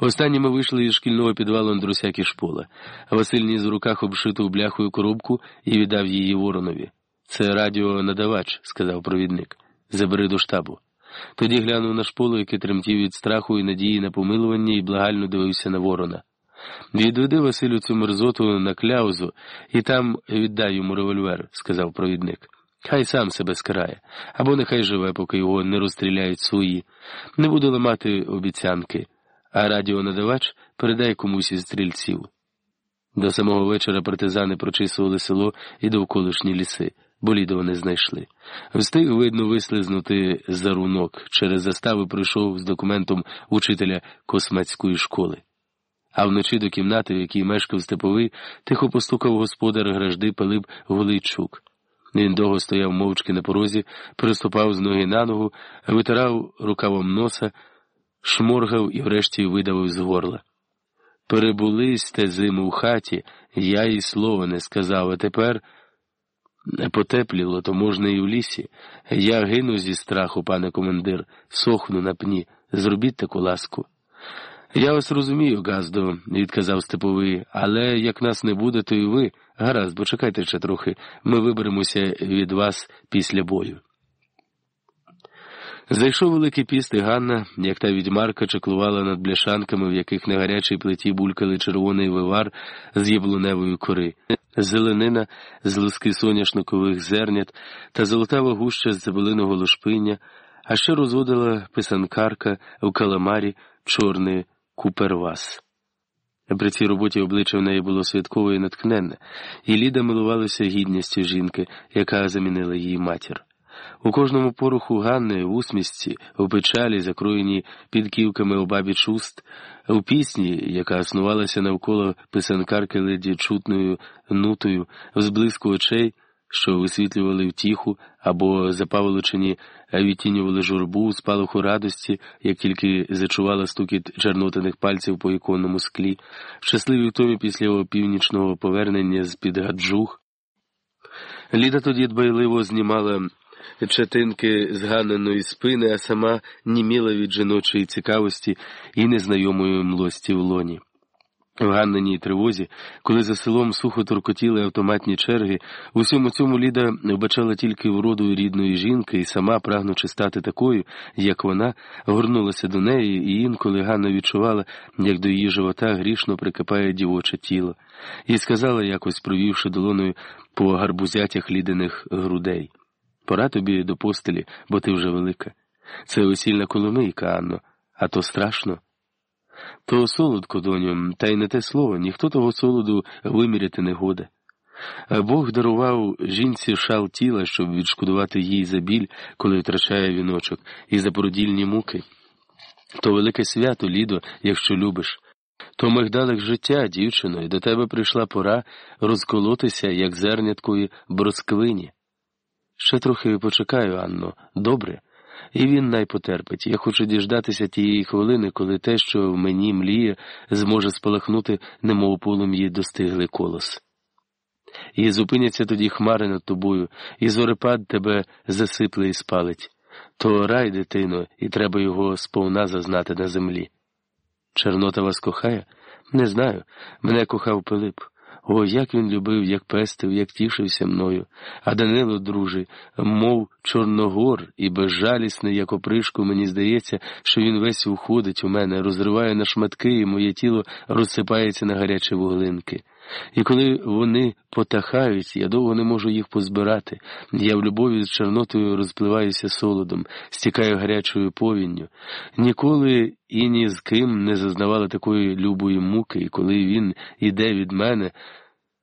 Останніми вийшли із шкільного підвалу Андрусяк і шпола. Василь ніс в руках обшиту бляхою коробку і віддав її воронові. Це радіонадавач, сказав провідник. Забери до штабу. Тоді глянув на шполу, який тремтів від страху і надії на помилування, і благально дивився на ворона. Відведи Василю цю мерзоту на кляузу і там віддай йому револьвер, сказав провідник. Хай сам себе скарає, або нехай живе, поки його не розстріляють свої. Не буду ламати обіцянки, а радіонадавач передай комусь із стрільців. До самого вечора партизани прочисували село і довколишні ліси. Болідова не знайшли. Встиг, видно, вислизнути за рунок. Через застави прийшов з документом учителя космацької школи. А вночі до кімнати, в якій мешкав степовий, тихо постукав господар гражди Пилип Голийчук. Він довго стояв мовчки на порозі, приступав з ноги на ногу, витирав рукавом носа, шморгав і врешті видавив з горла. Перебули сте зиму в хаті, я їй слова не сказав, а тепер. Потепліло, то можна і в лісі. Я гину зі страху, пане командир, сохну на пні. Зробіть таку ласку. Я вас розумію, Газдо, відказав Степовий, але як нас не буде, то і ви. Гаразд, почекайте ще трохи, ми виберемося від вас після бою. Зайшов великий піст, і Ганна, як та відьмарка, чеклувала над бляшанками, в яких на гарячій плиті булькали червоний вивар з яблуневої кори, зеленина з луски соняшникових зернят та золотава гуща з цибулиного лошпиння, а ще розводила писанкарка в каламарі чорний купервас. При цій роботі обличчя в неї було святкове і натхненне, і Ліда милувалася гідністю жінки, яка замінила її матір. У кожному поруху Ганни в усмісті, у печалі, закроєні підківками обабіч уст, у пісні, яка основалася навколо писанкарки леді чутною нутою, в зблиску очей, що висвітлювали втіху або запаволочені відтінювали журбу у спалаху радості, як тільки зачувала стукіт чернотаних пальців по іконному склі, в щасливій втомі після його північного повернення з під гаджух. Ліда тоді дбайливо знімала четинки зганеної спини, а сама німіла від жіночої цікавості і незнайомої млості в лоні. В Ганниній тривозі, коли за селом сухо торкотіли автоматні черги, у всьому цьому Ліда вбачала тільки вроду рідної жінки і сама, прагнучи стати такою, як вона, горнулася до неї, і інколи Ганна відчувала, як до її живота грішно прикипає дівоче тіло, і сказала, якось провівши долоною по гарбузятях лідених грудей. Пора тобі до постелі, бо ти вже велика. Це весільна коломийка, Анно, а то страшно. То солодко, доню, та й не те слово, ніхто того солоду виміряти не годе. Бог дарував жінці шал тіла, щоб відшкодувати їй за біль, коли втрачає віночок, і за породільні муки. То велике свято, Лідо, якщо любиш. То мигдалих життя, дівчино, і до тебе прийшла пора розколотися, як зерняткої бросквині. Ще трохи почекаю, Анно, добре, і він най потерпить. Я хочу діждатися тієї хвилини, коли те, що в мені мліє, зможе спалахнути, немов полум'ї достигли колос. І зупиняться тоді хмари над тобою, і зорепад тебе засипле і спалить. То рай, дитино, і треба його сповна зазнати на землі. Чорнота вас кохає? Не знаю. Мене кохав Пилип. О, як він любив, як пестив, як тішився мною. А Данило, друже, мов Чорногор і безжалісний, як опришку, мені здається, що він весь уходить у мене, розриває на шматки, і моє тіло розсипається на гарячі вуглинки. І коли вони потахають, я довго не можу їх позбирати. Я в любові з Чорнотою розпливаюся солодом, стікаю гарячою повінню. Ніколи і ні з ким не зазнавала такої любої муки, і коли він іде від мене,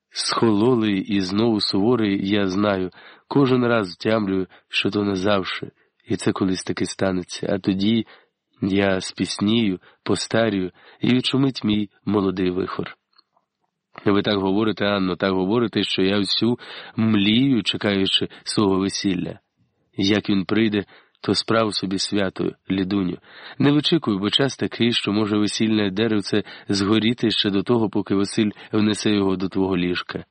схололий і знову суворий, я знаю, кожен раз втямлюю, що то назавше, і це колись таки станеться. А тоді я спіснію, постарію і відшумить мій молодий вихор. Ви так говорите, Анно, так говорите, що я всю млію, чекаючи свого весілля. Як він прийде, то справ собі свято, лідуню. Не вичікуй, бо час такий, що може весільне деревце згоріти ще до того, поки Василь внесе його до твого ліжка.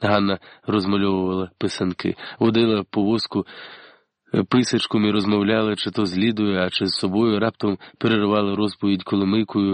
Ганна розмальовувала писанки, водила по воску писачком і розмовляла чи то з Лідою, а чи з собою раптом переривала розповідь коломийкою